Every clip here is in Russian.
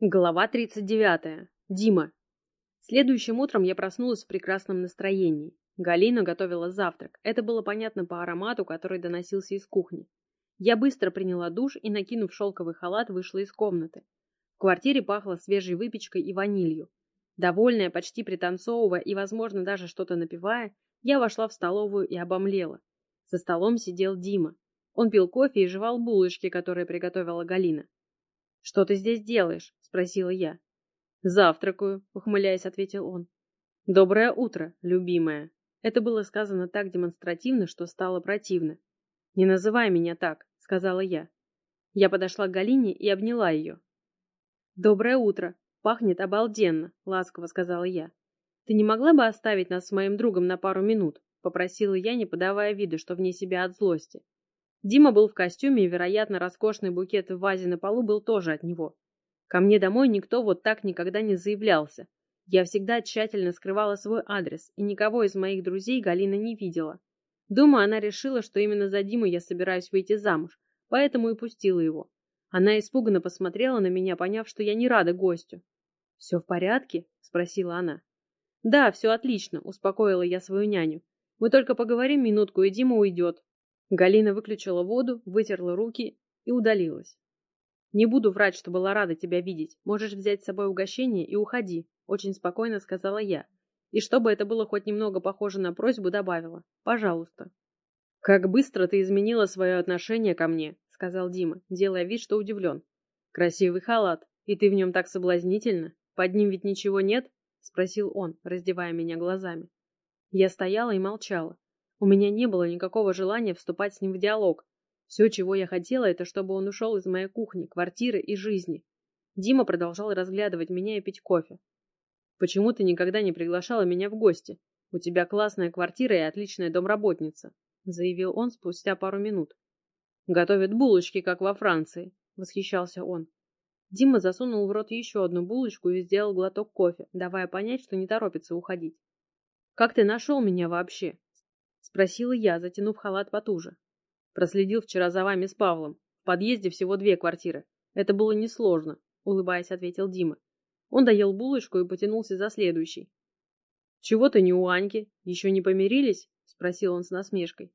Глава 39. Дима. Следующим утром я проснулась в прекрасном настроении. Галина готовила завтрак. Это было понятно по аромату, который доносился из кухни. Я быстро приняла душ и, накинув шелковый халат, вышла из комнаты. В квартире пахло свежей выпечкой и ванилью. Довольная, почти пританцовывая и, возможно, даже что-то напивая, я вошла в столовую и обомлела. За столом сидел Дима. Он пил кофе и жевал булочки, которые приготовила Галина. «Что ты здесь делаешь?» — спросила я. «Завтракаю», — ухмыляясь, ответил он. «Доброе утро, любимая». Это было сказано так демонстративно, что стало противно. «Не называй меня так», — сказала я. Я подошла к Галине и обняла ее. «Доброе утро. Пахнет обалденно», — ласково сказала я. «Ты не могла бы оставить нас с моим другом на пару минут?» — попросила я, не подавая вида, что вне себя от злости. Дима был в костюме, и, вероятно, роскошный букет в вазе на полу был тоже от него. Ко мне домой никто вот так никогда не заявлялся. Я всегда тщательно скрывала свой адрес, и никого из моих друзей Галина не видела. Думаю, она решила, что именно за Диму я собираюсь выйти замуж, поэтому и пустила его. Она испуганно посмотрела на меня, поняв, что я не рада гостю. «Все в порядке?» — спросила она. «Да, все отлично», — успокоила я свою няню. «Мы только поговорим минутку, и Дима уйдет. Галина выключила воду, вытерла руки и удалилась. «Не буду врать, что была рада тебя видеть. Можешь взять с собой угощение и уходи», — очень спокойно сказала я. И чтобы это было хоть немного похоже на просьбу, добавила. «Пожалуйста». «Как быстро ты изменила свое отношение ко мне», — сказал Дима, делая вид, что удивлен. «Красивый халат. И ты в нем так соблазнительно. Под ним ведь ничего нет?» — спросил он, раздевая меня глазами. Я стояла и молчала. У меня не было никакого желания вступать с ним в диалог. Все, чего я хотела, это чтобы он ушел из моей кухни, квартиры и жизни. Дима продолжал разглядывать меня и пить кофе. «Почему ты никогда не приглашала меня в гости? У тебя классная квартира и отличная домработница», заявил он спустя пару минут. «Готовят булочки, как во Франции», восхищался он. Дима засунул в рот еще одну булочку и сделал глоток кофе, давая понять, что не торопится уходить. «Как ты нашел меня вообще?» Спросила я, затянув халат потуже. Проследил вчера за вами с Павлом. В подъезде всего две квартиры. Это было несложно, улыбаясь, ответил Дима. Он доел булочку и потянулся за следующей. «Чего ты не у Аньки? Еще не помирились?» — спросил он с насмешкой.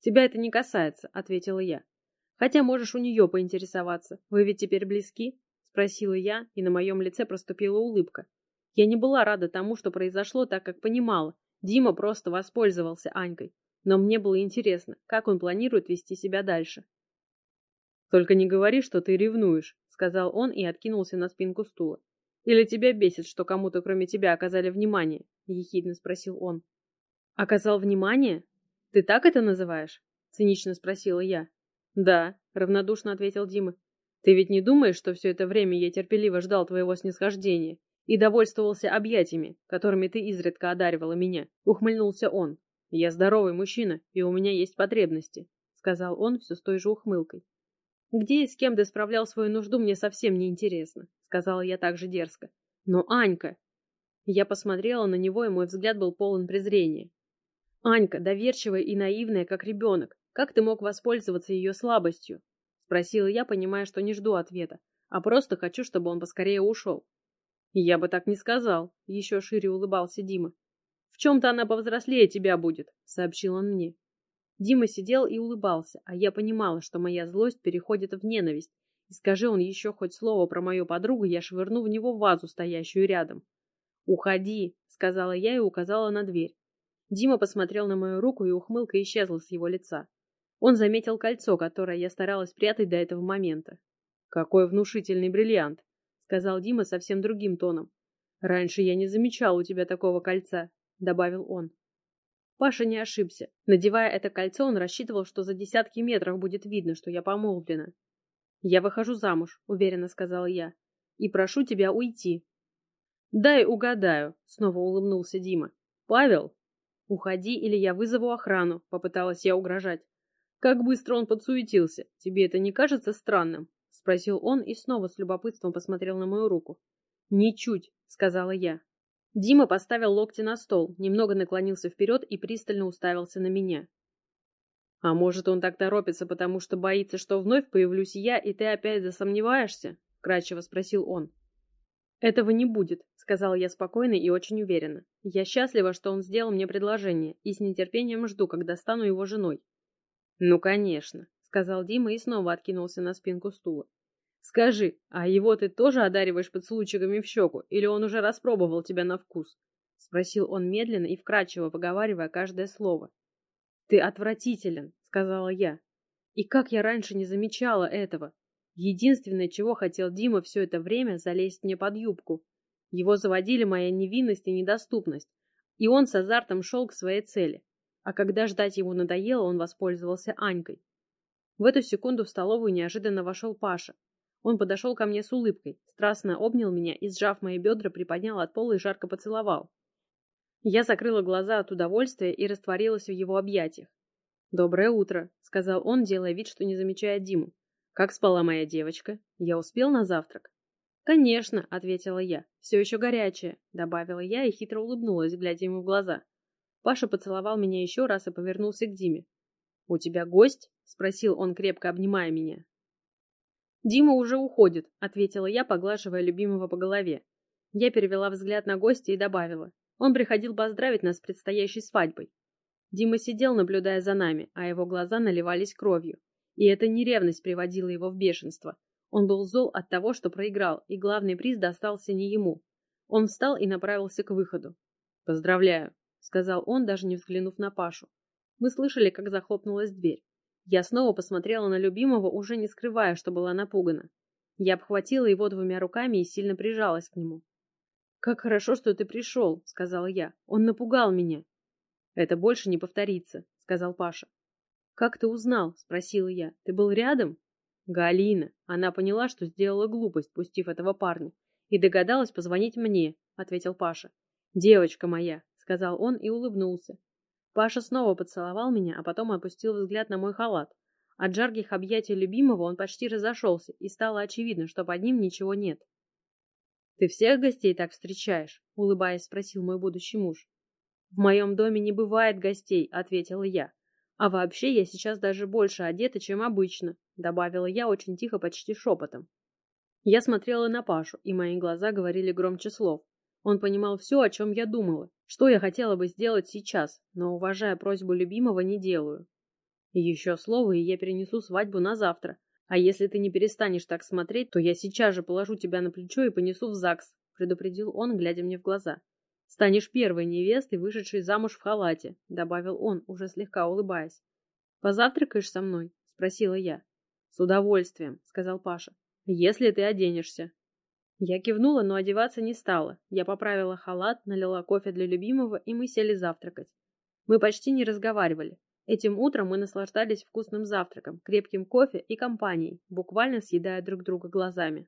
«Тебя это не касается», — ответила я. «Хотя можешь у нее поинтересоваться. Вы ведь теперь близки?» — спросила я, и на моем лице проступила улыбка. Я не была рада тому, что произошло, так как понимала, Дима просто воспользовался Анькой, но мне было интересно, как он планирует вести себя дальше. «Только не говори, что ты ревнуешь», — сказал он и откинулся на спинку стула. «Или тебя бесит, что кому-то кроме тебя оказали внимание?» — ехидно спросил он. «Оказал внимание? Ты так это называешь?» — цинично спросила я. «Да», — равнодушно ответил Дима. «Ты ведь не думаешь, что все это время я терпеливо ждал твоего снисхождения? И довольствовался объятиями, которыми ты изредка одаривала меня, ухмыльнулся он. Я здоровый мужчина, и у меня есть потребности, сказал он все с той же ухмылкой. Где и с кем ты справлял свою нужду, мне совсем не интересно, сказала я также дерзко. Но Анька... Я посмотрела на него, и мой взгляд был полон презрения. Анька, доверчивая и наивная, как ребенок, как ты мог воспользоваться ее слабостью? Спросила я, понимая, что не жду ответа, а просто хочу, чтобы он поскорее ушел. «Я бы так не сказал», — еще шире улыбался Дима. «В чем-то она повзрослее тебя будет», — сообщил он мне. Дима сидел и улыбался, а я понимала, что моя злость переходит в ненависть, и скажи он еще хоть слово про мою подругу, я швырну в него вазу, стоящую рядом. «Уходи», — сказала я и указала на дверь. Дима посмотрел на мою руку, и ухмылка исчезла с его лица. Он заметил кольцо, которое я старалась прятать до этого момента. «Какой внушительный бриллиант!» Сказал Дима совсем другим тоном. Раньше я не замечал у тебя такого кольца, добавил он. Паша не ошибся. Надевая это кольцо, он рассчитывал, что за десятки метров будет видно, что я помолвлена. Я выхожу замуж, уверенно сказала я, и прошу тебя уйти. Дай угадаю, снова улыбнулся Дима. Павел, уходи, или я вызову охрану, попыталась я угрожать. Как быстро он подсуетился. Тебе это не кажется странным? — спросил он и снова с любопытством посмотрел на мою руку. «Ничуть», — сказала я. Дима поставил локти на стол, немного наклонился вперед и пристально уставился на меня. «А может, он так торопится, потому что боится, что вновь появлюсь я, и ты опять засомневаешься?» — в вкрадчиво спросил он. Этого не будет, сказала я спокойно и очень уверенно. Я счастлива, что он сделал мне предложение, и с нетерпением жду, когда стану его женой. Ну, конечно, сказал Дима и снова откинулся на спинку стула. Скажи, а его ты тоже одариваешь поцелуйчиками в щеку, или он уже распробовал тебя на вкус? спросил он медленно и вкрадчиво выговаривая каждое слово. Ты отвратителен, сказала я. И как я раньше не замечала этого? Единственное, чего хотел Дима все это время, залезть мне под юбку. Его заводили моя невинность и недоступность, и он с азартом шел к своей цели. А когда ждать ему надоело, он воспользовался Анькой. В эту секунду в столовую неожиданно вошел Паша. Он подошел ко мне с улыбкой, страстно обнял меня и, сжав мои бедра, приподнял от пола и жарко поцеловал. Я закрыла глаза от удовольствия и растворилась в его объятиях. «Доброе утро», — сказал он, делая вид, что не замечает Диму. «Как спала моя девочка? Я успел на завтрак?» «Конечно», — ответила я. «Все еще горячее», — добавила я и хитро улыбнулась, глядя ему в глаза. Паша поцеловал меня еще раз и повернулся к Диме. «У тебя гость?» — спросил он, крепко обнимая меня. «Дима уже уходит», — ответила я, поглаживая любимого по голове. Я перевела взгляд на гостя и добавила. Он приходил поздравить нас с предстоящей свадьбой. Дима сидел, наблюдая за нами, а его глаза наливались кровью. И эта неревность приводила его в бешенство. Он был зол от того, что проиграл, и главный приз достался не ему. Он встал и направился к выходу. «Поздравляю», — сказал он, даже не взглянув на Пашу. Мы слышали, как захлопнулась дверь. Я снова посмотрела на любимого, уже не скрывая, что была напугана. Я обхватила его двумя руками и сильно прижалась к нему. «Как хорошо, что ты пришел», — сказала я. «Он напугал меня». Это больше не повторится, сказал Паша. Как ты узнал? спросила я. Ты был рядом? Галина. Она поняла, что сделала глупость, пустив этого парня, и догадалась позвонить мне, ответил Паша. Девочка моя, сказал он и улыбнулся. Паша снова поцеловал меня, а потом опустил взгляд на мой халат. От жарких объятий любимого он почти разошелся, и стало очевидно, что под ним ничего нет. «Ты всех гостей так встречаешь?» — улыбаясь, спросил мой будущий муж. «В моем доме не бывает гостей», — ответила я. «А вообще я сейчас даже больше одета, чем обычно», — добавила я очень тихо, почти шепотом. Я смотрела на Пашу, и мои глаза говорили громче слов. Он понимал все, о чем я думала, что я хотела бы сделать сейчас, но, уважая просьбу любимого, не делаю. Еще слово, и я перенесу свадьбу на завтра. А если ты не перестанешь так смотреть, то я сейчас же положу тебя на плечо и понесу в ЗАГС, предупредил он, глядя мне в глаза. Станешь первой невестой, вышедшей замуж в халате, добавил он, уже слегка улыбаясь. Позавтракаешь со мной? спросила я. С удовольствием, сказал Паша. Если ты оденешься. Я кивнула, но одеваться не стала. Я поправила халат, налила кофе для любимого, и мы сели завтракать. Мы почти не разговаривали. Этим утром мы наслаждались вкусным завтраком, крепким кофе и компанией, буквально съедая друг друга глазами.